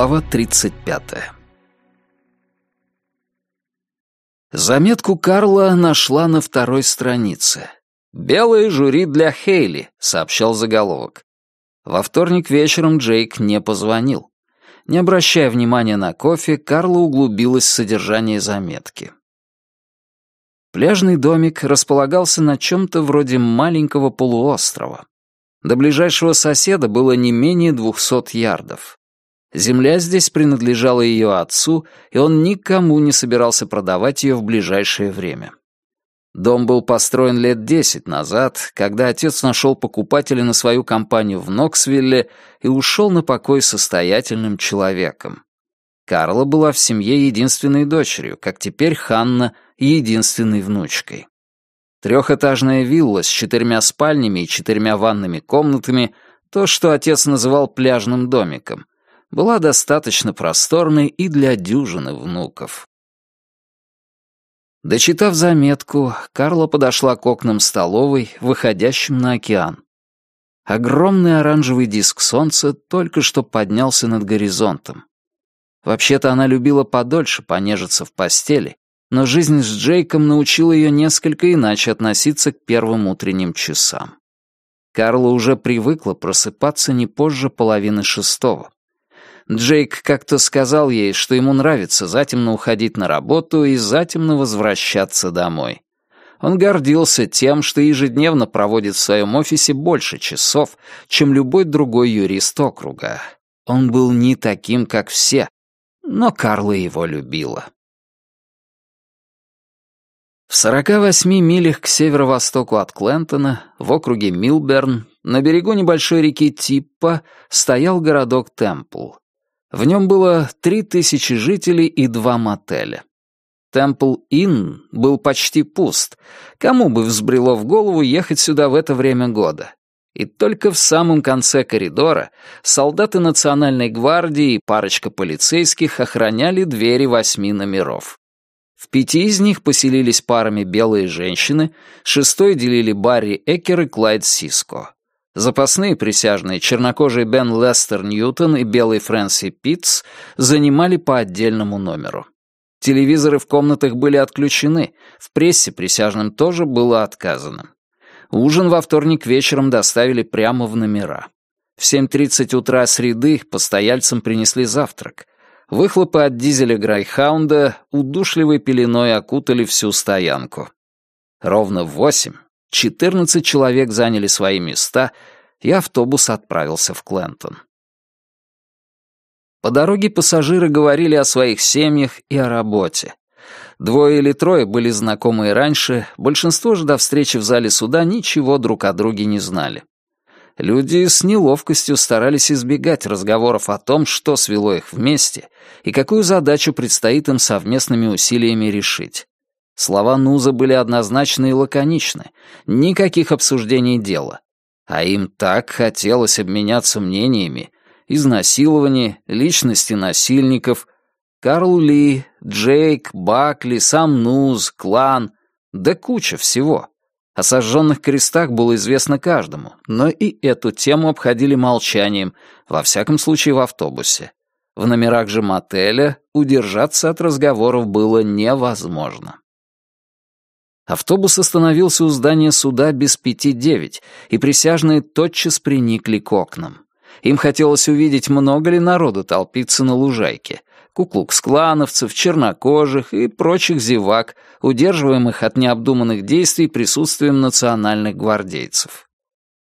Глава 35. Заметку Карла нашла на второй странице. «Белое жюри для Хейли», — сообщал заголовок. Во вторник вечером Джейк не позвонил. Не обращая внимания на кофе, Карла углубилась в содержание заметки. Пляжный домик располагался на чем-то вроде маленького полуострова. До ближайшего соседа было не менее двухсот ярдов. Земля здесь принадлежала ее отцу, и он никому не собирался продавать ее в ближайшее время. Дом был построен лет десять назад, когда отец нашел покупателя на свою компанию в Ноксвилле и ушел на покой состоятельным человеком. Карла была в семье единственной дочерью, как теперь Ханна — единственной внучкой. Трехэтажная вилла с четырьмя спальнями и четырьмя ванными комнатами, то, что отец называл пляжным домиком, была достаточно просторной и для дюжины внуков. Дочитав заметку, Карла подошла к окнам столовой, выходящим на океан. Огромный оранжевый диск солнца только что поднялся над горизонтом. Вообще-то она любила подольше понежиться в постели, но жизнь с Джейком научила ее несколько иначе относиться к первым утренним часам. Карла уже привыкла просыпаться не позже половины шестого. Джейк как-то сказал ей, что ему нравится затемно уходить на работу и затемно возвращаться домой. Он гордился тем, что ежедневно проводит в своем офисе больше часов, чем любой другой юрист округа. Он был не таким, как все, но Карла его любила. В 48 милях к северо-востоку от Клентона, в округе Милберн, на берегу небольшой реки Типпа, стоял городок Темпл. В нем было три тысячи жителей и два мотеля. Темпл Инн был почти пуст. Кому бы взбрело в голову ехать сюда в это время года? И только в самом конце коридора солдаты Национальной гвардии и парочка полицейских охраняли двери восьми номеров. В пяти из них поселились парами белые женщины, шестой делили Барри Экер и Клайд Сиско. Запасные присяжные чернокожий Бен Лестер Ньютон и белый Фрэнси Питц занимали по отдельному номеру. Телевизоры в комнатах были отключены, в прессе присяжным тоже было отказано. Ужин во вторник вечером доставили прямо в номера. В 7.30 утра среды постояльцам принесли завтрак, Выхлопы от дизеля Грайхаунда удушливой пеленой окутали всю стоянку. Ровно в восемь четырнадцать человек заняли свои места, и автобус отправился в Клентон. По дороге пассажиры говорили о своих семьях и о работе. Двое или трое были знакомы и раньше, большинство же до встречи в зале суда ничего друг о друге не знали. Люди с неловкостью старались избегать разговоров о том, что свело их вместе и какую задачу предстоит им совместными усилиями решить. Слова Нуза были однозначны и лаконичны, никаких обсуждений дела. А им так хотелось обменяться мнениями, изнасилование, личности насильников, Карл Ли, Джейк, Бакли, сам Нуз, клан, да куча всего. О сожженных крестах было известно каждому, но и эту тему обходили молчанием, во всяком случае в автобусе. В номерах же мотеля удержаться от разговоров было невозможно. Автобус остановился у здания суда без пяти девять, и присяжные тотчас приникли к окнам. Им хотелось увидеть, много ли народу толпится на лужайке, куклукс-клановцев, чернокожих и прочих зевак, удерживаемых от необдуманных действий присутствием национальных гвардейцев.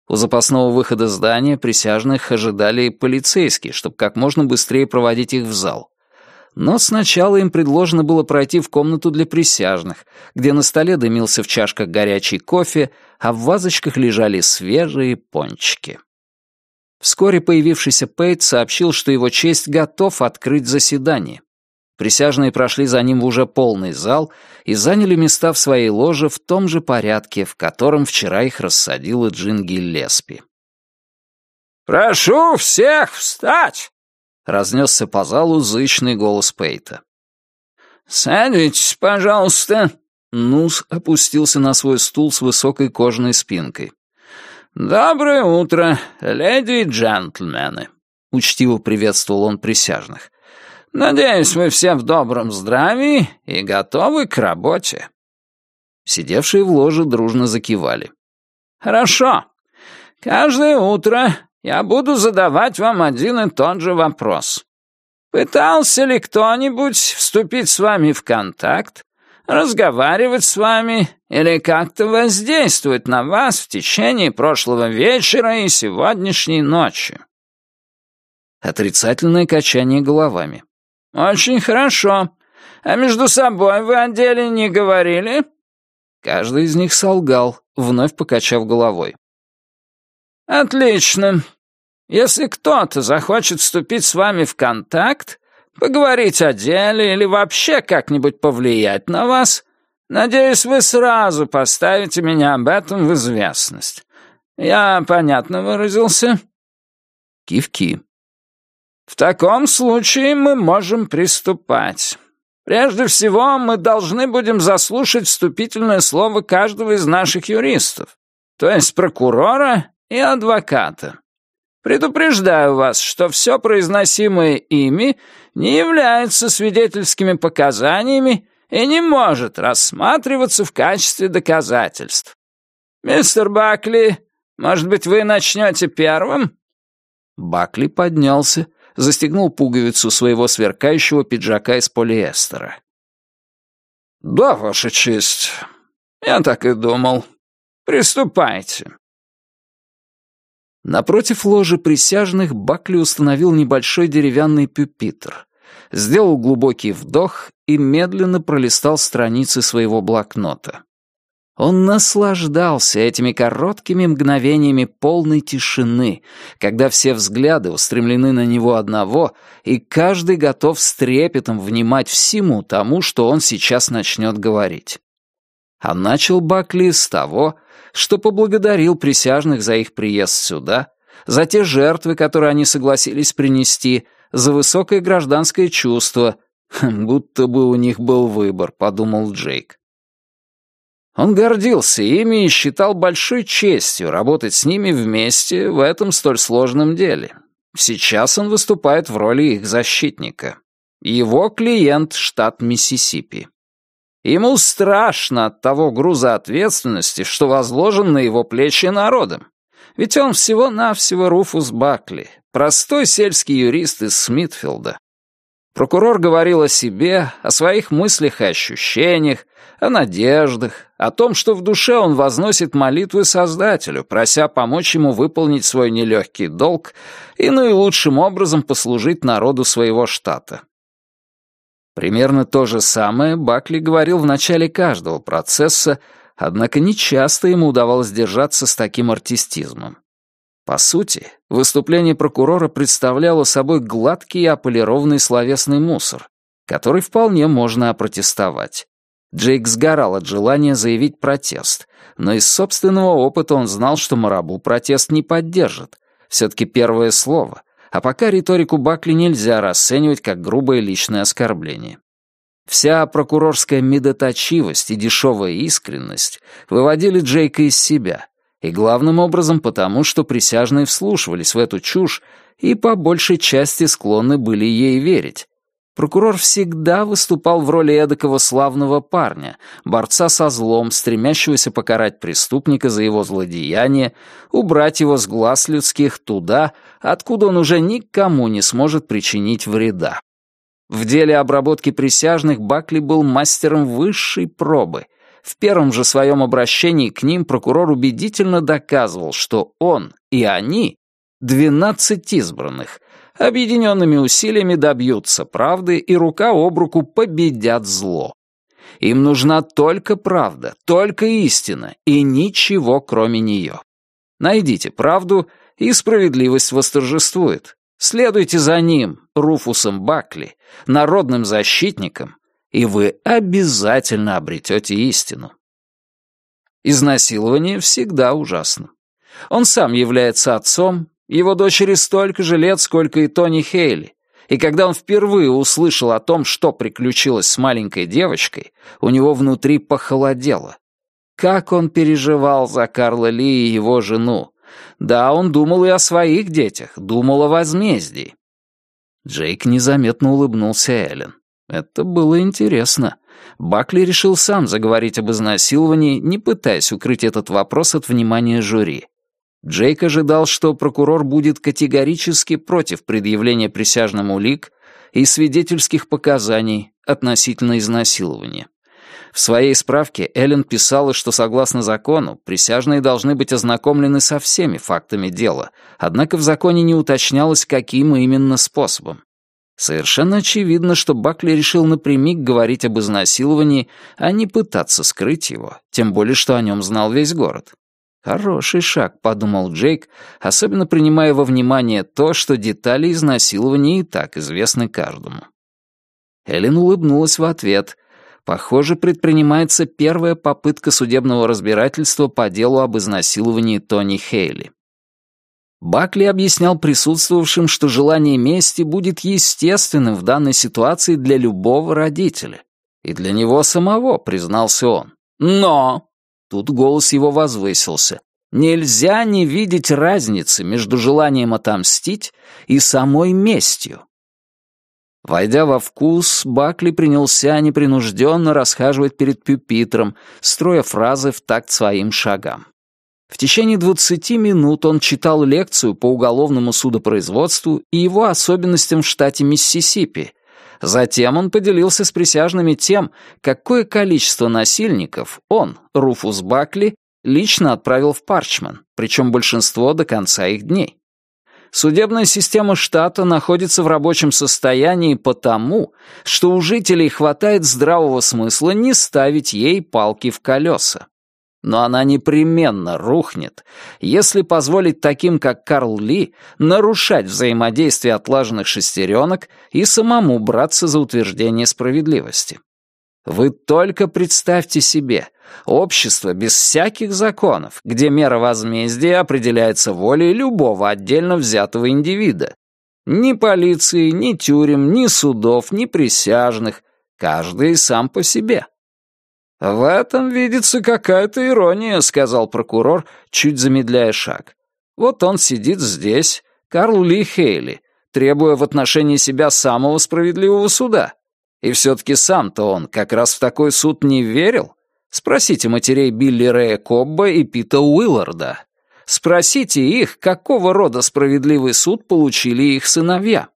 У запасного выхода здания присяжных ожидали полицейские, чтобы как можно быстрее проводить их в зал. Но сначала им предложено было пройти в комнату для присяжных, где на столе дымился в чашках горячий кофе, а в вазочках лежали свежие пончики. Вскоре появившийся Пейт сообщил, что его честь готов открыть заседание. Присяжные прошли за ним в уже полный зал и заняли места в своей ложе в том же порядке, в котором вчера их рассадила Джин Гиллеспи. «Прошу всех встать!» — разнесся по залу зычный голос Пейта. «Садитесь, пожалуйста!» Нус опустился на свой стул с высокой кожаной спинкой. «Доброе утро, леди и джентльмены!» — учтиво приветствовал он присяжных. «Надеюсь, вы все в добром здравии и готовы к работе». Сидевшие в ложе дружно закивали. «Хорошо. Каждое утро я буду задавать вам один и тот же вопрос. Пытался ли кто-нибудь вступить с вами в контакт, разговаривать с вами или как-то воздействовать на вас в течение прошлого вечера и сегодняшней ночи?» Отрицательное качание головами. «Очень хорошо. А между собой вы о деле не говорили?» Каждый из них солгал, вновь покачав головой. «Отлично. Если кто-то захочет вступить с вами в контакт, поговорить о деле или вообще как-нибудь повлиять на вас, надеюсь, вы сразу поставите меня об этом в известность. Я понятно выразился?» Кивки. «В таком случае мы можем приступать. Прежде всего, мы должны будем заслушать вступительное слово каждого из наших юристов, то есть прокурора и адвоката. Предупреждаю вас, что все произносимое ими не является свидетельскими показаниями и не может рассматриваться в качестве доказательств. Мистер Бакли, может быть, вы начнете первым?» Бакли поднялся, застегнул пуговицу своего сверкающего пиджака из полиэстера. «Да, Ваша честь, я так и думал. Приступайте». Напротив ложи присяжных Бакли установил небольшой деревянный пюпитр, сделал глубокий вдох и медленно пролистал страницы своего блокнота. Он наслаждался этими короткими мгновениями полной тишины, когда все взгляды устремлены на него одного, и каждый готов с трепетом внимать всему тому, что он сейчас начнет говорить. А начал Бакли с того, что поблагодарил присяжных за их приезд сюда, за те жертвы, которые они согласились принести, за высокое гражданское чувство, будто бы у них был выбор, подумал Джейк. Он гордился ими и считал большой честью работать с ними вместе в этом столь сложном деле. Сейчас он выступает в роли их защитника. Его клиент — штат Миссисипи. Ему страшно от того груза ответственности, что возложен на его плечи народом. Ведь он всего-навсего Руфус Бакли, простой сельский юрист из Смитфилда. Прокурор говорил о себе, о своих мыслях и ощущениях, о надеждах, о том, что в душе он возносит молитвы Создателю, прося помочь ему выполнить свой нелегкий долг и наилучшим образом послужить народу своего штата. Примерно то же самое Бакли говорил в начале каждого процесса, однако нечасто ему удавалось держаться с таким артистизмом. По сути, выступление прокурора представляло собой гладкий и ополированный словесный мусор, который вполне можно опротестовать. Джейк сгорал от желания заявить протест, но из собственного опыта он знал, что Марабу протест не поддержит. Все-таки первое слово, а пока риторику Бакли нельзя расценивать как грубое личное оскорбление. Вся прокурорская медоточивость и дешевая искренность выводили Джейка из себя, и главным образом потому, что присяжные вслушивались в эту чушь и по большей части склонны были ей верить, Прокурор всегда выступал в роли эдакого славного парня, борца со злом, стремящегося покарать преступника за его злодеяние, убрать его с глаз людских туда, откуда он уже никому не сможет причинить вреда. В деле обработки присяжных Бакли был мастером высшей пробы. В первом же своем обращении к ним прокурор убедительно доказывал, что он и они — двенадцать избранных — объединенными усилиями добьются правды и рука об руку победят зло. Им нужна только правда, только истина и ничего кроме нее. Найдите правду, и справедливость восторжествует. Следуйте за ним, Руфусом Бакли, народным защитником, и вы обязательно обретете истину. Изнасилование всегда ужасно. Он сам является отцом, его дочери столько же лет, сколько и Тони Хейли. И когда он впервые услышал о том, что приключилось с маленькой девочкой, у него внутри похолодело. Как он переживал за Карла Ли и его жену, Да, он думал и о своих детях, думал о возмездии. Джейк незаметно улыбнулся Эллен. Это было интересно. Бакли решил сам заговорить об изнасиловании, не пытаясь укрыть этот вопрос от внимания жюри. Джейк ожидал, что прокурор будет категорически против предъявления присяжным улик и свидетельских показаний относительно изнасилования. В своей справке Эллен писала, что согласно закону присяжные должны быть ознакомлены со всеми фактами дела, однако в законе не уточнялось, каким именно способом. Совершенно очевидно, что Бакли решил напрямик говорить об изнасиловании, а не пытаться скрыть его, тем более, что о нем знал весь город. «Хороший шаг», — подумал Джейк, особенно принимая во внимание то, что детали изнасилования и так известны каждому. Эллен улыбнулась в ответ. Похоже, предпринимается первая попытка судебного разбирательства по делу об изнасиловании Тони Хейли. Бакли объяснял присутствовавшим, что желание мести будет естественным в данной ситуации для любого родителя. И для него самого, признался он. Но! Тут голос его возвысился. Нельзя не видеть разницы между желанием отомстить и самой местью. Войдя во вкус, Бакли принялся непринужденно расхаживать перед пюпитром, строя фразы в такт своим шагам. В течение 20 минут он читал лекцию по уголовному судопроизводству и его особенностям в штате Миссисипи. Затем он поделился с присяжными тем, какое количество насильников он, Руфус Бакли, лично отправил в Парчман, причем большинство до конца их дней. Судебная система штата находится в рабочем состоянии потому, что у жителей хватает здравого смысла не ставить ей палки в колеса но она непременно рухнет, если позволить таким, как Карл Ли, нарушать взаимодействие отлаженных шестеренок и самому браться за утверждение справедливости. Вы только представьте себе общество без всяких законов, где мера возмездия определяется волей любого отдельно взятого индивида. Ни полиции, ни тюрем, ни судов, ни присяжных, каждый сам по себе. «В этом видится какая-то ирония», — сказал прокурор, чуть замедляя шаг. «Вот он сидит здесь, Карл Ли Хейли, требуя в отношении себя самого справедливого суда. И все-таки сам-то он как раз в такой суд не верил. Спросите матерей Билли Рэя Кобба и Пита Уилларда. Спросите их, какого рода справедливый суд получили их сыновья».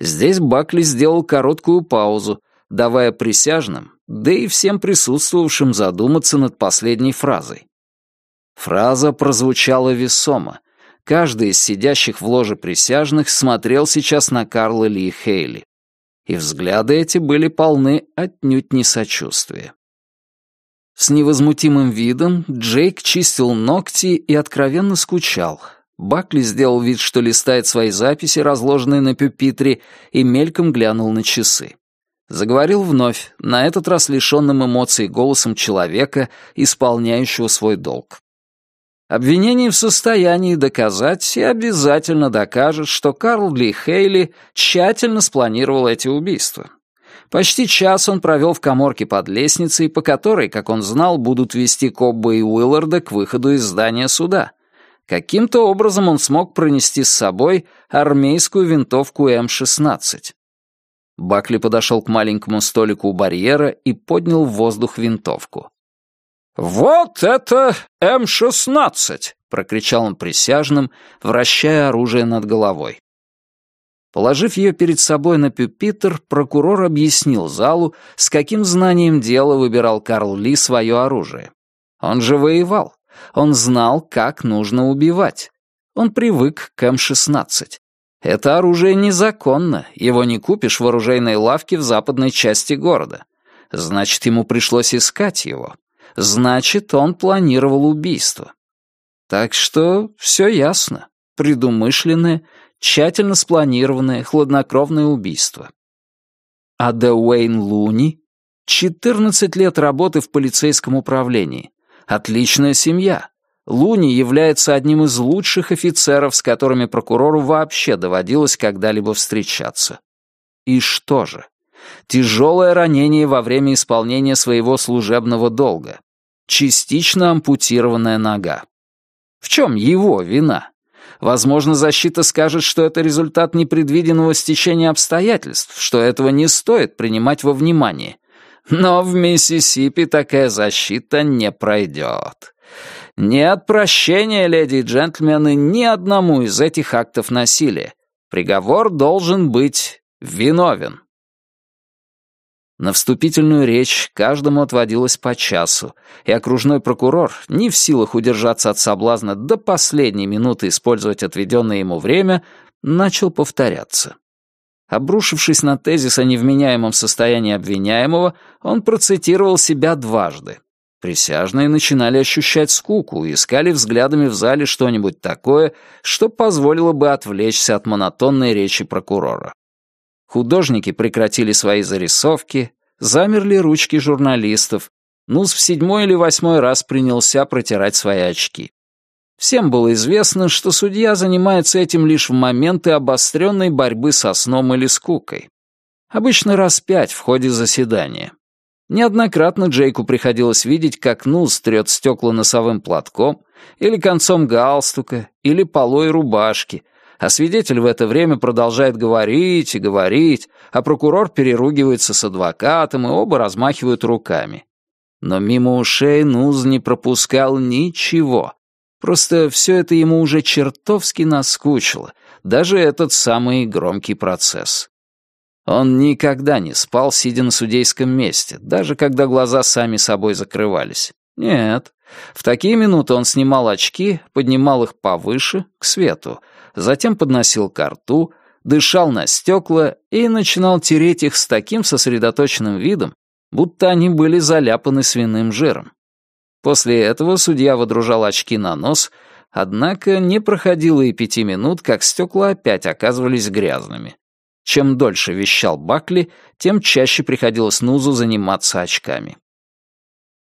Здесь Бакли сделал короткую паузу, давая присяжным, да и всем присутствовавшим задуматься над последней фразой. Фраза прозвучала весомо. Каждый из сидящих в ложе присяжных смотрел сейчас на Карла Ли Хейли. И взгляды эти были полны отнюдь не сочувствия. С невозмутимым видом Джейк чистил ногти и откровенно скучал. Бакли сделал вид, что листает свои записи, разложенные на пюпитре, и мельком глянул на часы. Заговорил вновь, на этот раз лишенным эмоций голосом человека, исполняющего свой долг. Обвинение в состоянии доказать и обязательно докажет, что Карл Ли Хейли тщательно спланировал эти убийства. Почти час он провел в коморке под лестницей, по которой, как он знал, будут вести Кобба и Уилларда к выходу из здания суда. Каким-то образом он смог пронести с собой армейскую винтовку М-16. Бакли подошел к маленькому столику у барьера и поднял в воздух винтовку. «Вот это М-16!» — прокричал он присяжным, вращая оружие над головой. Положив ее перед собой на пюпитр, прокурор объяснил залу, с каким знанием дела выбирал Карл Ли свое оружие. Он же воевал. Он знал, как нужно убивать. Он привык к М-16. Это оружие незаконно, его не купишь в оружейной лавке в западной части города. Значит, ему пришлось искать его. Значит, он планировал убийство. Так что все ясно. Предумышленное, тщательно спланированное, хладнокровное убийство. А Уэйн Луни? 14 лет работы в полицейском управлении. Отличная семья. Луни является одним из лучших офицеров, с которыми прокурору вообще доводилось когда-либо встречаться. И что же? Тяжелое ранение во время исполнения своего служебного долга. Частично ампутированная нога. В чем его вина? Возможно, защита скажет, что это результат непредвиденного стечения обстоятельств, что этого не стоит принимать во внимание. Но в Миссисипи такая защита не пройдет. Нет прощения, леди и джентльмены, ни одному из этих актов насилия. Приговор должен быть виновен. На вступительную речь каждому отводилось по часу, и окружной прокурор, не в силах удержаться от соблазна до последней минуты использовать отведенное ему время, начал повторяться. Обрушившись на тезис о невменяемом состоянии обвиняемого, он процитировал себя дважды. Присяжные начинали ощущать скуку и искали взглядами в зале что-нибудь такое, что позволило бы отвлечься от монотонной речи прокурора. Художники прекратили свои зарисовки, замерли ручки журналистов. Нус в седьмой или восьмой раз принялся протирать свои очки. Всем было известно, что судья занимается этим лишь в моменты обостренной борьбы со сном или скукой. Обычно раз пять в ходе заседания. Неоднократно Джейку приходилось видеть, как Нус трет стекла носовым платком, или концом галстука, или полой рубашки, а свидетель в это время продолжает говорить и говорить, а прокурор переругивается с адвокатом, и оба размахивают руками. Но мимо ушей Нуз не пропускал ничего. Просто все это ему уже чертовски наскучило, даже этот самый громкий процесс. Он никогда не спал, сидя на судейском месте, даже когда глаза сами собой закрывались. Нет, в такие минуты он снимал очки, поднимал их повыше, к свету, затем подносил ко рту, дышал на стекла и начинал тереть их с таким сосредоточенным видом, будто они были заляпаны свиным жиром. После этого судья водружал очки на нос, однако не проходило и пяти минут, как стекла опять оказывались грязными. Чем дольше вещал Бакли, тем чаще приходилось Нузу заниматься очками.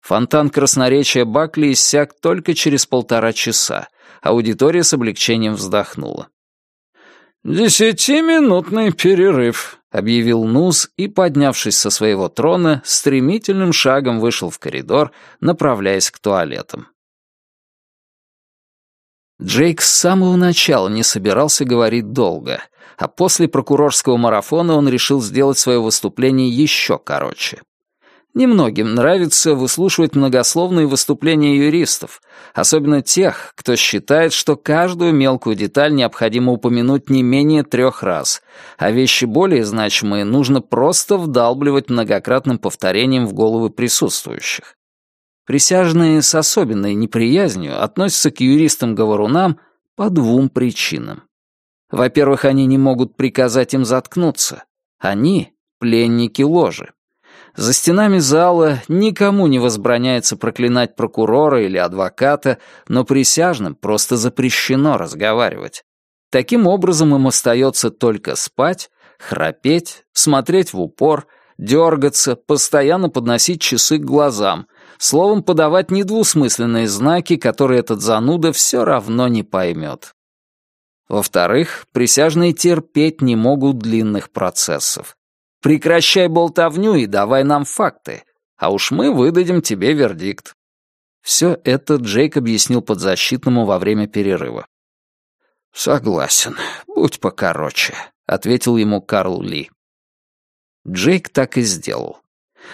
Фонтан красноречия Бакли иссяк только через полтора часа, Аудитория с облегчением вздохнула. «Десятиминутный перерыв», — объявил Нус и, поднявшись со своего трона, стремительным шагом вышел в коридор, направляясь к туалетам. Джейк с самого начала не собирался говорить долго, а после прокурорского марафона он решил сделать свое выступление еще короче. Немногим нравится выслушивать многословные выступления юристов, особенно тех, кто считает, что каждую мелкую деталь необходимо упомянуть не менее трех раз, а вещи более значимые нужно просто вдалбливать многократным повторением в головы присутствующих. Присяжные с особенной неприязнью относятся к юристам-говорунам по двум причинам. Во-первых, они не могут приказать им заткнуться. Они — пленники ложи. За стенами зала никому не возбраняется проклинать прокурора или адвоката, но присяжным просто запрещено разговаривать. Таким образом им остается только спать, храпеть, смотреть в упор, дергаться, постоянно подносить часы к глазам, словом, подавать недвусмысленные знаки, которые этот зануда все равно не поймет. Во-вторых, присяжные терпеть не могут длинных процессов. Прекращай болтовню и давай нам факты, а уж мы выдадим тебе вердикт». Все это Джейк объяснил подзащитному во время перерыва. «Согласен, будь покороче», — ответил ему Карл Ли. Джейк так и сделал.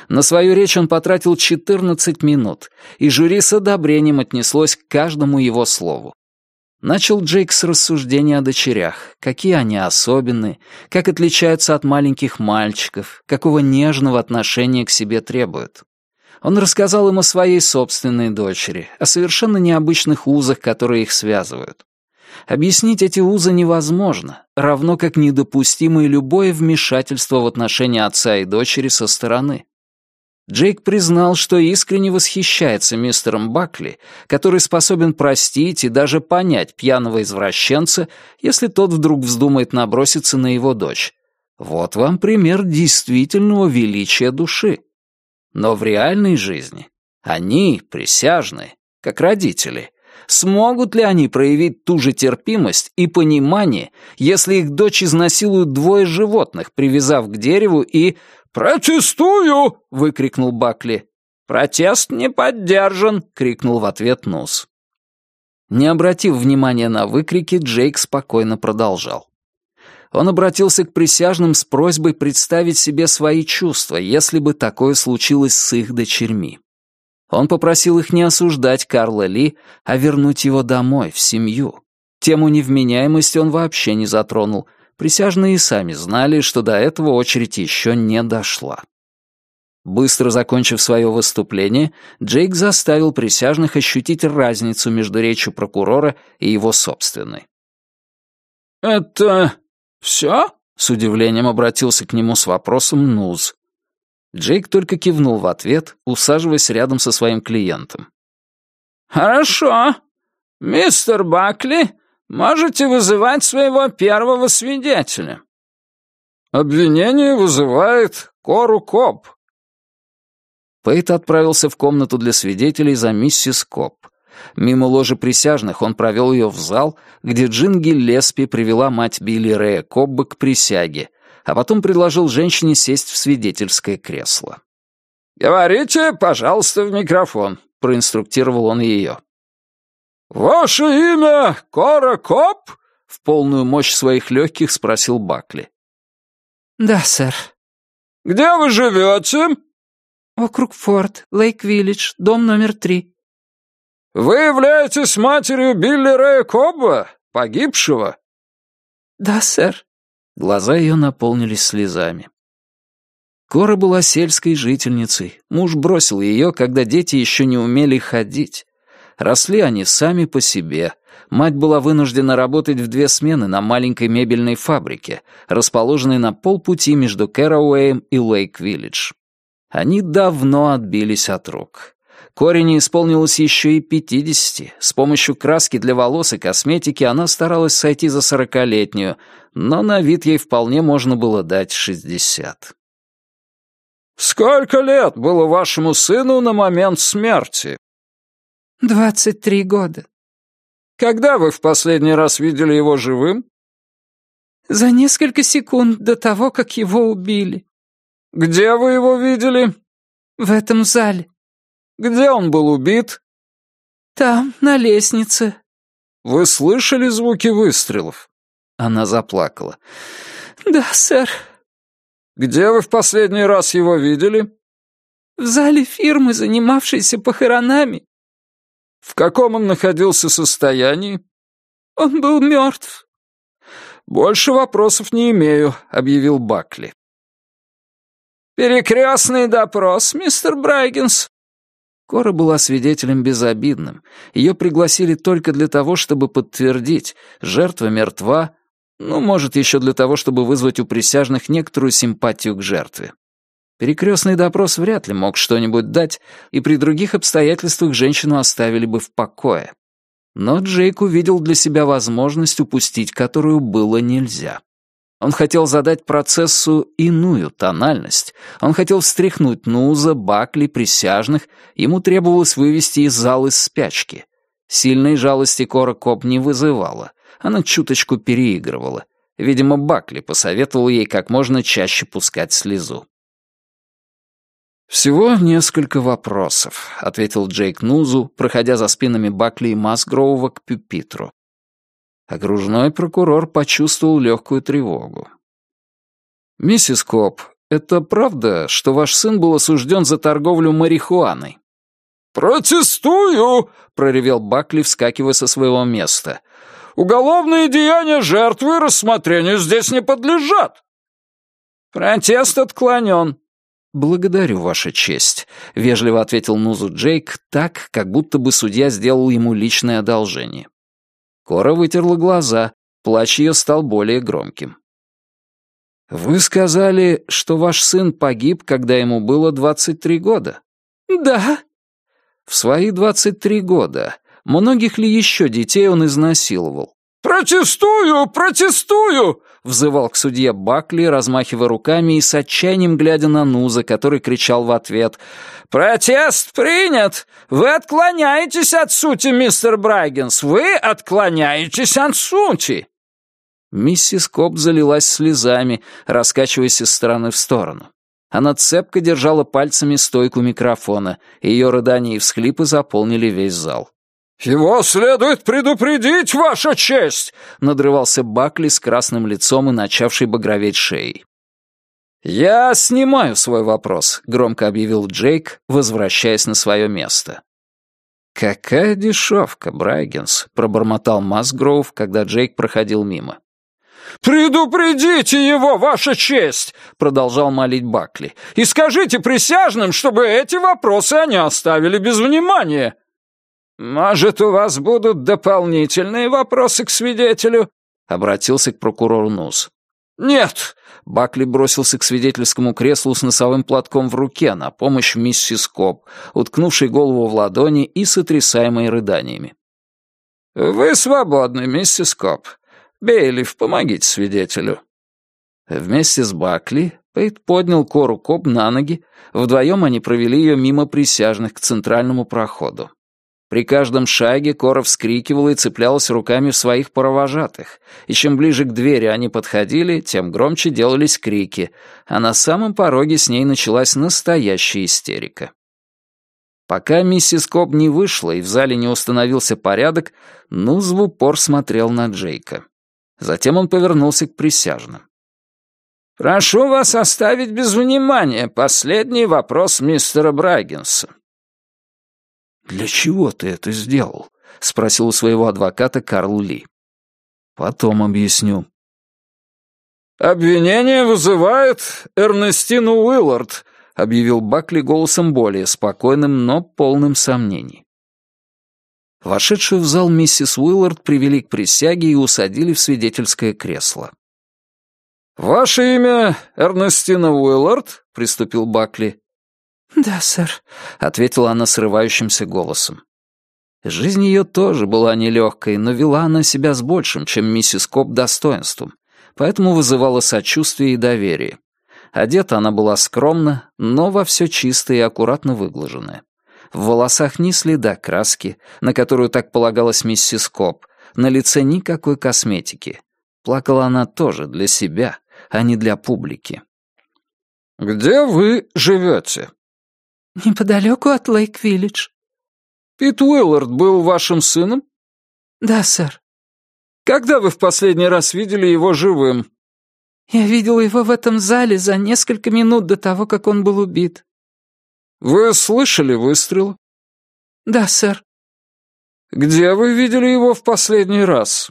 На свою речь он потратил 14 минут, и жюри с одобрением отнеслось к каждому его слову. Начал Джейк с рассуждения о дочерях, какие они особенные, как отличаются от маленьких мальчиков, какого нежного отношения к себе требуют. Он рассказал им о своей собственной дочери, о совершенно необычных узах, которые их связывают. Объяснить эти узы невозможно, равно как недопустимо и любое вмешательство в отношения отца и дочери со стороны. Джейк признал, что искренне восхищается мистером Бакли, который способен простить и даже понять пьяного извращенца, если тот вдруг вздумает наброситься на его дочь. Вот вам пример действительного величия души. Но в реальной жизни они, присяжные, как родители, смогут ли они проявить ту же терпимость и понимание, если их дочь изнасилуют двое животных, привязав к дереву и «Протестую!» — выкрикнул Бакли. «Протест не поддержан!» — крикнул в ответ Нус. Не обратив внимания на выкрики, Джейк спокойно продолжал. Он обратился к присяжным с просьбой представить себе свои чувства, если бы такое случилось с их дочерьми. Он попросил их не осуждать Карла Ли, а вернуть его домой, в семью. Тему невменяемости он вообще не затронул. Присяжные и сами знали, что до этого очередь еще не дошла. Быстро закончив свое выступление, Джейк заставил присяжных ощутить разницу между речью прокурора и его собственной. «Это все?» — с удивлением обратился к нему с вопросом Нуз. Джейк только кивнул в ответ, усаживаясь рядом со своим клиентом. «Хорошо. Мистер Бакли, можете вызывать своего первого свидетеля». «Обвинение вызывает Кору Коп», Пейт отправился в комнату для свидетелей за миссис Коп. Мимо ложи присяжных он провел ее в зал, где Джин Гиллеспи привела мать Билли Рэя Кобба к присяге, а потом предложил женщине сесть в свидетельское кресло. «Говорите, пожалуйста, в микрофон», — проинструктировал он ее. «Ваше имя Кора Коп?» — в полную мощь своих легких спросил Бакли. «Да, сэр». «Где вы живете?» «Округ Форд, Лейк-Виллидж, дом номер три». «Вы являетесь матерью Билли Рэя Кобба, погибшего?» «Да, сэр». Глаза ее наполнились слезами. Кора была сельской жительницей. Муж бросил ее, когда дети еще не умели ходить. Росли они сами по себе. Мать была вынуждена работать в две смены на маленькой мебельной фабрике, расположенной на полпути между Кэрауэем и Лейк-Виллидж. Они давно отбились от рук. Корени исполнилось еще и пятидесяти. С помощью краски для волос и косметики она старалась сойти за сорокалетнюю, но на вид ей вполне можно было дать шестьдесят. «Сколько лет было вашему сыну на момент смерти?» «Двадцать три года». «Когда вы в последний раз видели его живым?» «За несколько секунд до того, как его убили». «Где вы его видели?» «В этом зале». «Где он был убит?» «Там, на лестнице». «Вы слышали звуки выстрелов?» Она заплакала. «Да, сэр». «Где вы в последний раз его видели?» «В зале фирмы, занимавшейся похоронами». «В каком он находился состоянии?» «Он был мертв». «Больше вопросов не имею», — объявил Бакли. «Перекрестный допрос, мистер Брайгенс». Кора была свидетелем безобидным. Ее пригласили только для того, чтобы подтвердить, жертва мертва, ну, может, еще для того, чтобы вызвать у присяжных некоторую симпатию к жертве. Перекрестный допрос вряд ли мог что-нибудь дать, и при других обстоятельствах женщину оставили бы в покое. Но Джейк увидел для себя возможность, упустить которую было нельзя. Он хотел задать процессу иную тональность. Он хотел встряхнуть Нуза, Бакли, присяжных. Ему требовалось вывести из зала из спячки. Сильной жалости Кора Коп не вызывала. Она чуточку переигрывала. Видимо, Бакли посоветовал ей как можно чаще пускать слезу. «Всего несколько вопросов», — ответил Джейк Нузу, проходя за спинами Бакли и Масгроува к пюпитру. Окружной прокурор почувствовал легкую тревогу. «Миссис Коп, это правда, что ваш сын был осужден за торговлю марихуаной?» «Протестую!» — проревел Бакли, вскакивая со своего места. «Уголовные деяния жертвы рассмотрению здесь не подлежат!» «Протест отклонен», «Благодарю, Ваша честь», — вежливо ответил Нузу Джейк так, как будто бы судья сделал ему личное одолжение. Кора вытерла глаза, плач ее стал более громким. «Вы сказали, что ваш сын погиб, когда ему было 23 года?» «Да». «В свои 23 года многих ли еще детей он изнасиловал?» «Протестую! Протестую!» — взывал к судье Бакли, размахивая руками и с отчаянием глядя на Нуза, который кричал в ответ. «Протест принят! Вы отклоняетесь от сути, мистер Брайгенс! Вы отклоняетесь от сути!» Миссис Коп залилась слезами, раскачиваясь из стороны в сторону. Она цепко держала пальцами стойку микрофона, и ее рыдания и всхлипы заполнили весь зал. «Его следует предупредить, Ваша честь!» — надрывался Бакли с красным лицом и начавший багроветь шеей. «Я снимаю свой вопрос», — громко объявил Джейк, возвращаясь на свое место. «Какая дешевка, Брайгенс», — пробормотал Масгроув, когда Джейк проходил мимо. «Предупредите его, Ваша честь!» — продолжал молить Бакли. «И скажите присяжным, чтобы эти вопросы они оставили без внимания». «Может, у вас будут дополнительные вопросы к свидетелю?» — обратился к прокурору Нус. «Нет!» — Бакли бросился к свидетельскому креслу с носовым платком в руке на помощь миссис Коб, уткнувшей голову в ладони и сотрясаемой рыданиями. «Вы свободны, миссис Коб. Бейлиф, помогите свидетелю». Вместе с Бакли Пейт поднял Кору Коб на ноги, вдвоем они провели ее мимо присяжных к центральному проходу. При каждом шаге Кора вскрикивала и цеплялась руками в своих провожатых, и чем ближе к двери они подходили, тем громче делались крики, а на самом пороге с ней началась настоящая истерика. Пока миссис Коб не вышла и в зале не установился порядок, Нуз в упор смотрел на Джейка. Затем он повернулся к присяжным. «Прошу вас оставить без внимания последний вопрос мистера Брайгенса. «Для чего ты это сделал?» — спросил у своего адвоката Карл Ли. «Потом объясню». «Обвинение вызывает Эрнестину Уиллард», — объявил Бакли голосом более спокойным, но полным сомнений. Вошедшую в зал миссис Уиллард привели к присяге и усадили в свидетельское кресло. «Ваше имя Эрнестина Уиллард?» — приступил Бакли. «Да, сэр», — ответила она срывающимся голосом. Жизнь ее тоже была нелегкой, но вела она себя с большим, чем миссис Коп, достоинством, поэтому вызывала сочувствие и доверие. Одета она была скромно, но во все чистое и аккуратно выглаженное. В волосах ни следа краски, на которую так полагалась миссис Коп, на лице никакой косметики. Плакала она тоже для себя, а не для публики. «Где вы живете?» «Неподалеку от Лейк-Виллидж». «Пит Уиллард был вашим сыном?» «Да, сэр». «Когда вы в последний раз видели его живым?» «Я видел его в этом зале за несколько минут до того, как он был убит». «Вы слышали выстрел?» «Да, сэр». «Где вы видели его в последний раз?»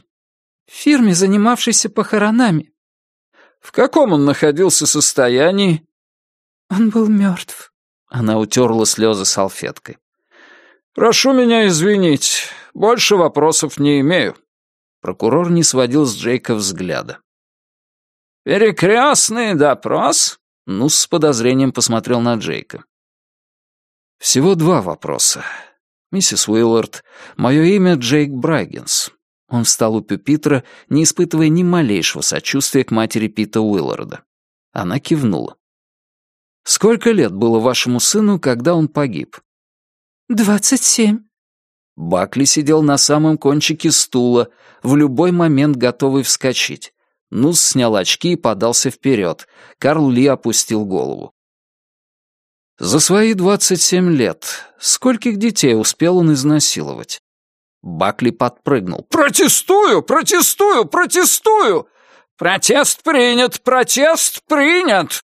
«В фирме, занимавшейся похоронами». «В каком он находился состоянии?» «Он был мертв». Она утерла слезы салфеткой. «Прошу меня извинить, больше вопросов не имею». Прокурор не сводил с Джейка взгляда. «Перекрестный допрос?» Нус с подозрением посмотрел на Джейка. «Всего два вопроса. Миссис Уиллард, мое имя Джейк Брайгенс». Он встал у пюпитра, не испытывая ни малейшего сочувствия к матери Пита Уилларда. Она кивнула. Сколько лет было вашему сыну, когда он погиб?» «Двадцать семь». Бакли сидел на самом кончике стула, в любой момент готовый вскочить. Нус снял очки и подался вперед. Карл Ли опустил голову. За свои двадцать семь лет скольких детей успел он изнасиловать? Бакли подпрыгнул. «Протестую! Протестую! Протестую! Протест принят! Протест принят!»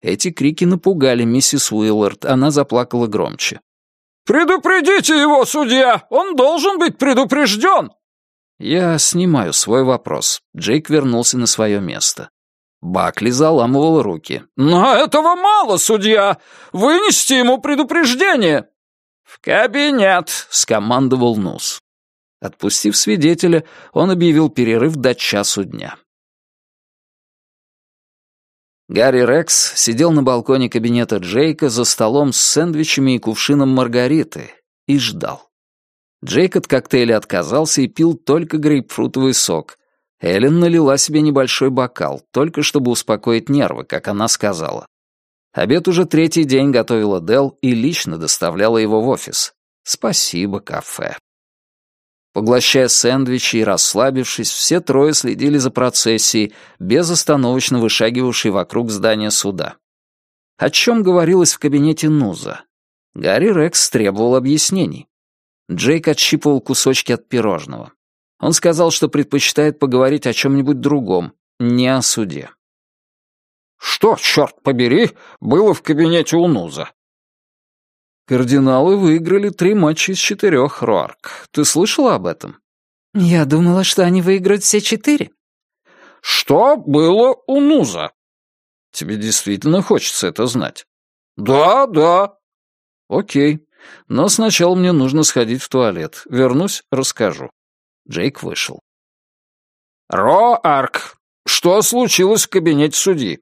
Эти крики напугали миссис Уиллард, она заплакала громче. «Предупредите его, судья! Он должен быть предупрежден!» «Я снимаю свой вопрос». Джейк вернулся на свое место. Бакли заламывал руки. «Но этого мало, судья! Вынести ему предупреждение!» «В кабинет!» — скомандовал Нус. Отпустив свидетеля, он объявил перерыв до часу дня. Гарри Рекс сидел на балконе кабинета Джейка за столом с сэндвичами и кувшином маргариты и ждал. Джейк от коктейля отказался и пил только грейпфрутовый сок. Эллен налила себе небольшой бокал, только чтобы успокоить нервы, как она сказала. Обед уже третий день готовила Дел и лично доставляла его в офис. Спасибо, кафе. Поглощая сэндвичи и расслабившись, все трое следили за процессией, безостановочно вышагивавшей вокруг здания суда. О чем говорилось в кабинете Нуза? Гарри Рекс требовал объяснений. Джейк отщипывал кусочки от пирожного. Он сказал, что предпочитает поговорить о чем-нибудь другом, не о суде. «Что, черт побери, было в кабинете у Нуза?» «Кардиналы выиграли три матча из четырех, Руарк. Ты слышала об этом?» «Я думала, что они выиграют все четыре». «Что было у Нуза?» «Тебе действительно хочется это знать?» «Да, да». «Окей. Но сначала мне нужно сходить в туалет. Вернусь, расскажу». Джейк вышел. «Ро-Арк, что случилось в кабинете судьи?»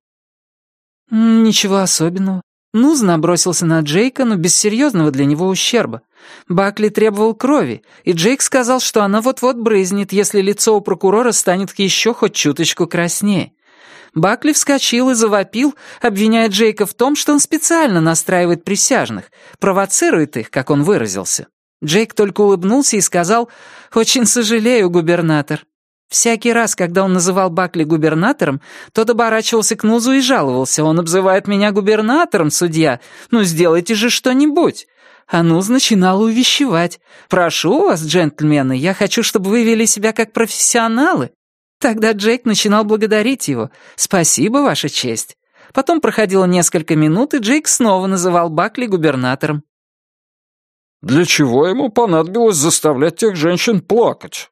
«Ничего особенного. Нуз набросился на Джейка, но без серьезного для него ущерба. Бакли требовал крови, и Джейк сказал, что она вот-вот брызнет, если лицо у прокурора станет еще хоть чуточку краснее. Бакли вскочил и завопил, обвиняя Джейка в том, что он специально настраивает присяжных, провоцирует их, как он выразился. Джейк только улыбнулся и сказал «Очень сожалею, губернатор». Всякий раз, когда он называл Бакли губернатором, тот оборачивался к Нузу и жаловался. «Он обзывает меня губернатором, судья. Ну, сделайте же что-нибудь». А Нуз начинал увещевать. «Прошу вас, джентльмены, я хочу, чтобы вы вели себя как профессионалы». Тогда Джейк начинал благодарить его. «Спасибо, Ваша честь». Потом проходило несколько минут, и Джейк снова называл Бакли губернатором. «Для чего ему понадобилось заставлять тех женщин плакать?»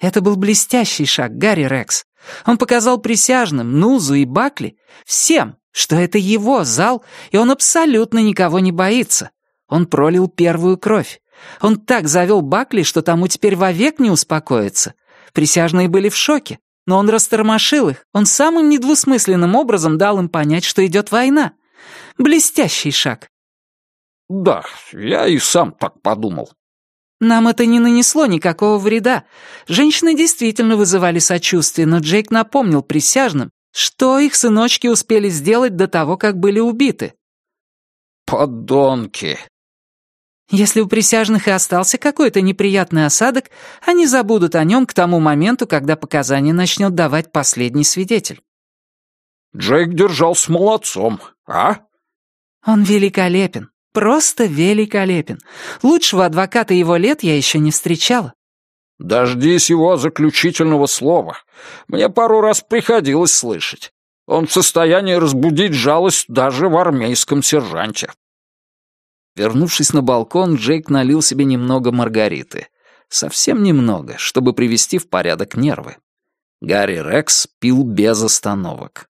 Это был блестящий шаг, Гарри Рекс. Он показал присяжным, Нузу и Бакли, всем, что это его зал, и он абсолютно никого не боится. Он пролил первую кровь. Он так завел Бакли, что тому теперь вовек не успокоится. Присяжные были в шоке, но он растормошил их. Он самым недвусмысленным образом дал им понять, что идет война. Блестящий шаг. «Да, я и сам так подумал», нам это не нанесло никакого вреда. Женщины действительно вызывали сочувствие, но Джейк напомнил присяжным, что их сыночки успели сделать до того, как были убиты. «Подонки!» Если у присяжных и остался какой-то неприятный осадок, они забудут о нем к тому моменту, когда показания начнет давать последний свидетель. Джейк держался молодцом, а? Он великолепен. Просто великолепен. Лучшего адвоката его лет я еще не встречала. Дождись его заключительного слова. Мне пару раз приходилось слышать. Он в состоянии разбудить жалость даже в армейском сержанте. Вернувшись на балкон, Джейк налил себе немного маргариты. Совсем немного, чтобы привести в порядок нервы. Гарри Рекс пил без остановок.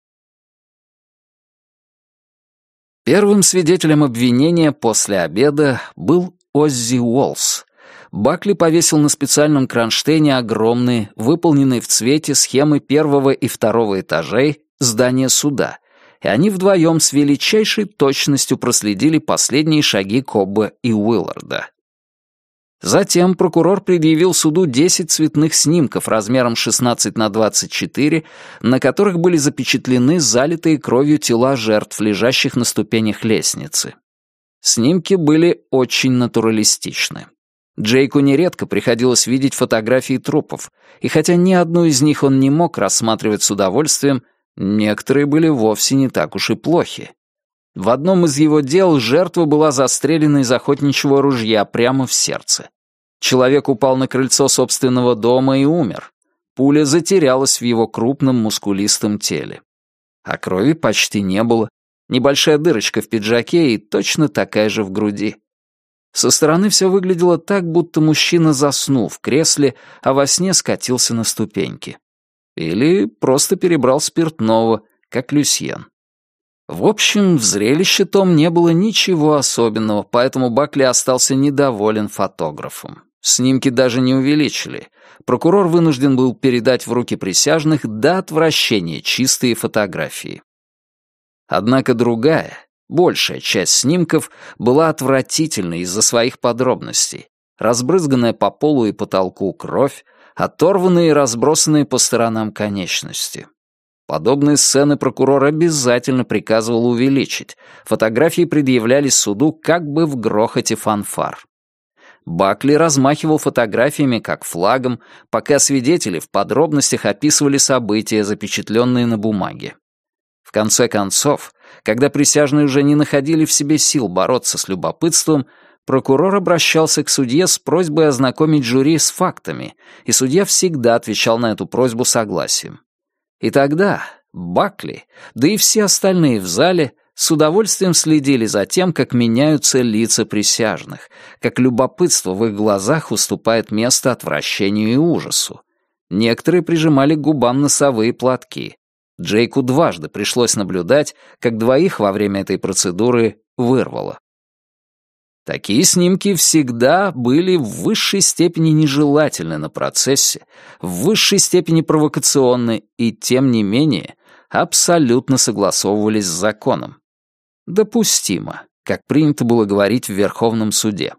Первым свидетелем обвинения после обеда был Оззи Уолс. Бакли повесил на специальном кронштейне огромные, выполненные в цвете схемы первого и второго этажей здания суда, и они вдвоем с величайшей точностью проследили последние шаги Кобба и Уилларда. Затем прокурор предъявил суду 10 цветных снимков размером 16 на 24, на которых были запечатлены залитые кровью тела жертв, лежащих на ступенях лестницы. Снимки были очень натуралистичны. Джейку нередко приходилось видеть фотографии трупов, и хотя ни одну из них он не мог рассматривать с удовольствием, некоторые были вовсе не так уж и плохи. В одном из его дел жертва была застрелена из охотничьего ружья прямо в сердце. Человек упал на крыльцо собственного дома и умер. Пуля затерялась в его крупном мускулистом теле. А крови почти не было. Небольшая дырочка в пиджаке и точно такая же в груди. Со стороны все выглядело так, будто мужчина заснул в кресле, а во сне скатился на ступеньки. Или просто перебрал спиртного, как Люсьен. В общем, в зрелище том не было ничего особенного, поэтому Бакли остался недоволен фотографом. Снимки даже не увеличили. Прокурор вынужден был передать в руки присяжных до отвращения чистые фотографии. Однако другая, большая часть снимков была отвратительной из-за своих подробностей. Разбрызганная по полу и потолку кровь, оторванные и разбросанные по сторонам конечности. Подобные сцены прокурор обязательно приказывал увеличить. Фотографии предъявлялись суду как бы в грохоте фанфар. Бакли размахивал фотографиями как флагом, пока свидетели в подробностях описывали события, запечатленные на бумаге. В конце концов, когда присяжные уже не находили в себе сил бороться с любопытством, прокурор обращался к судье с просьбой ознакомить жюри с фактами, и судья всегда отвечал на эту просьбу согласием. И тогда Бакли, да и все остальные в зале с удовольствием следили за тем, как меняются лица присяжных, как любопытство в их глазах уступает место отвращению и ужасу. Некоторые прижимали к губам носовые платки. Джейку дважды пришлось наблюдать, как двоих во время этой процедуры вырвало. Такие снимки всегда были в высшей степени нежелательны на процессе, в высшей степени провокационны и, тем не менее, абсолютно согласовывались с законом. Допустимо, как принято было говорить в Верховном суде.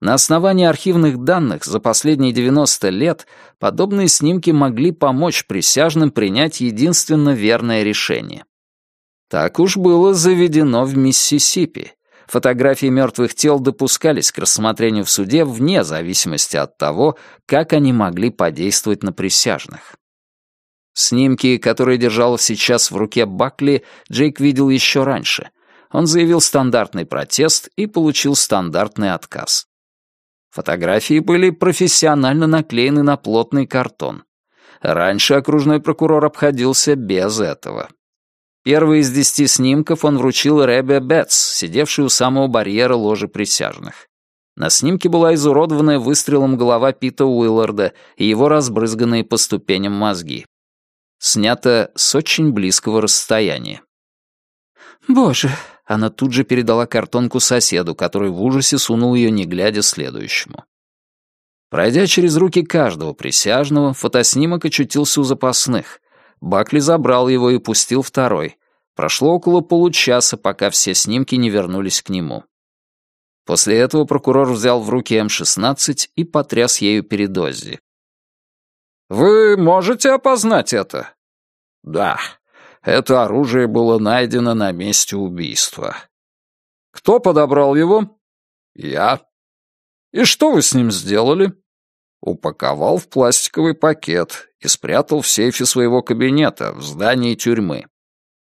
На основании архивных данных за последние 90 лет подобные снимки могли помочь присяжным принять единственно верное решение. Так уж было заведено в Миссисипи, Фотографии мертвых тел допускались к рассмотрению в суде вне зависимости от того, как они могли подействовать на присяжных. Снимки, которые держал сейчас в руке Бакли, Джейк видел еще раньше. Он заявил стандартный протест и получил стандартный отказ. Фотографии были профессионально наклеены на плотный картон. Раньше окружной прокурор обходился без этого. Первый из десяти снимков он вручил Ребе Бетс, сидевшей у самого барьера ложи присяжных. На снимке была изуродованная выстрелом голова Пита Уилларда и его разбрызганные по ступеням мозги. Снято с очень близкого расстояния. «Боже!» — она тут же передала картонку соседу, который в ужасе сунул ее, не глядя, следующему. Пройдя через руки каждого присяжного, фотоснимок очутился у запасных, Бакли забрал его и пустил второй. Прошло около получаса, пока все снимки не вернулись к нему. После этого прокурор взял в руки М-16 и потряс ею перед Оззи. «Вы можете опознать это?» «Да. Это оружие было найдено на месте убийства». «Кто подобрал его?» «Я». «И что вы с ним сделали?» Упаковал в пластиковый пакет и спрятал в сейфе своего кабинета в здании тюрьмы.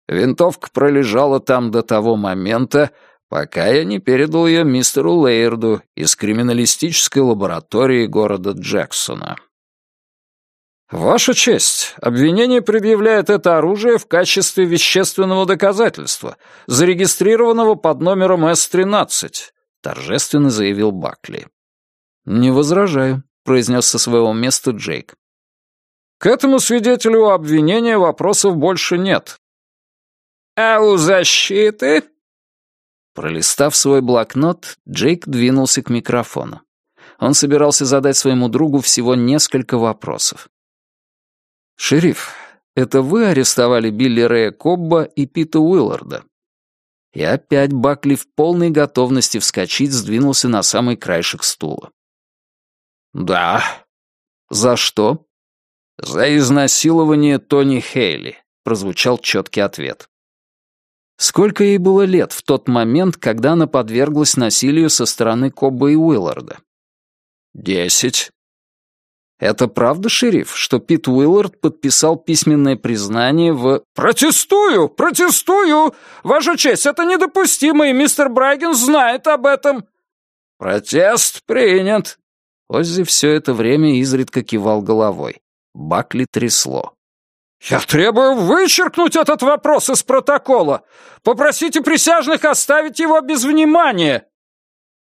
Винтовка пролежала там до того момента, пока я не передал ее мистеру Лейерду из криминалистической лаборатории города Джексона. «Ваша честь, обвинение предъявляет это оружие в качестве вещественного доказательства, зарегистрированного под номером С-13», — торжественно заявил Бакли. «Не возражаю», — произнес со своего места Джейк. «К этому свидетелю обвинения вопросов больше нет». «А у защиты?» Пролистав свой блокнот, Джейк двинулся к микрофону. Он собирался задать своему другу всего несколько вопросов. «Шериф, это вы арестовали Билли Рэя Кобба и Пита Уилларда?» И опять Бакли в полной готовности вскочить сдвинулся на самый краешек стула. «Да». «За что?» «За изнасилование Тони Хейли», — прозвучал четкий ответ. Сколько ей было лет в тот момент, когда она подверглась насилию со стороны Кобба и Уилларда? «Десять». «Это правда, шериф, что Пит Уиллард подписал письменное признание в...» «Протестую! Протестую! Ваша честь, это недопустимо, и мистер Брайген знает об этом!» «Протест принят!» Оззи все это время изредка кивал головой. Бакли трясло. «Я требую вычеркнуть этот вопрос из протокола! Попросите присяжных оставить его без внимания!»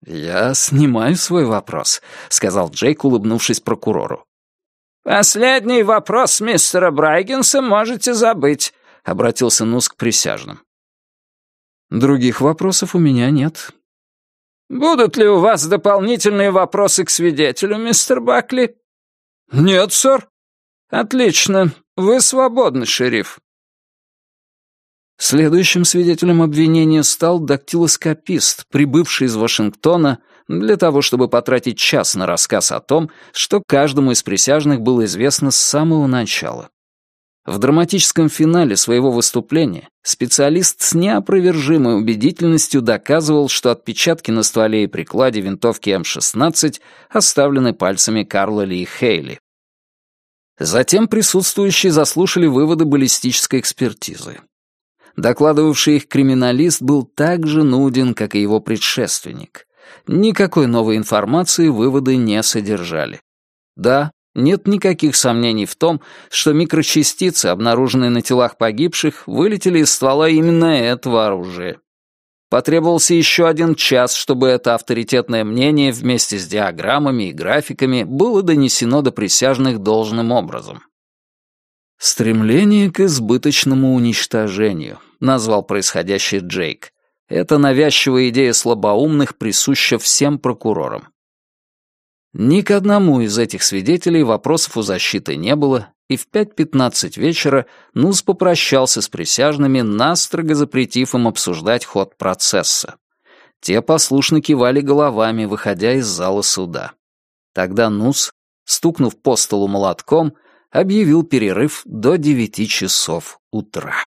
«Я снимаю свой вопрос», — сказал Джейк, улыбнувшись прокурору. «Последний вопрос мистера Брайгенса можете забыть», — обратился Нус к присяжным. «Других вопросов у меня нет», «Будут ли у вас дополнительные вопросы к свидетелю, мистер Бакли?» «Нет, сэр». «Отлично. Вы свободны, шериф». Следующим свидетелем обвинения стал дактилоскопист, прибывший из Вашингтона для того, чтобы потратить час на рассказ о том, что каждому из присяжных было известно с самого начала. В драматическом финале своего выступления специалист с неопровержимой убедительностью доказывал, что отпечатки на стволе и прикладе винтовки М-16 оставлены пальцами Карла Ли Хейли. Затем присутствующие заслушали выводы баллистической экспертизы. Докладывавший их криминалист был так же нуден, как и его предшественник. Никакой новой информации выводы не содержали. Да, нет никаких сомнений в том, что микрочастицы, обнаруженные на телах погибших, вылетели из ствола именно этого оружия. Потребовался еще один час, чтобы это авторитетное мнение вместе с диаграммами и графиками было донесено до присяжных должным образом. «Стремление к избыточному уничтожению», — назвал происходящее Джейк. Эта навязчивая идея слабоумных присуща всем прокурорам. Ни к одному из этих свидетелей вопросов у защиты не было, и в 5.15 вечера Нуз попрощался с присяжными, настрого запретив им обсуждать ход процесса. Те послушно кивали головами, выходя из зала суда. Тогда Нуз, стукнув по столу молотком, объявил перерыв до девяти часов утра.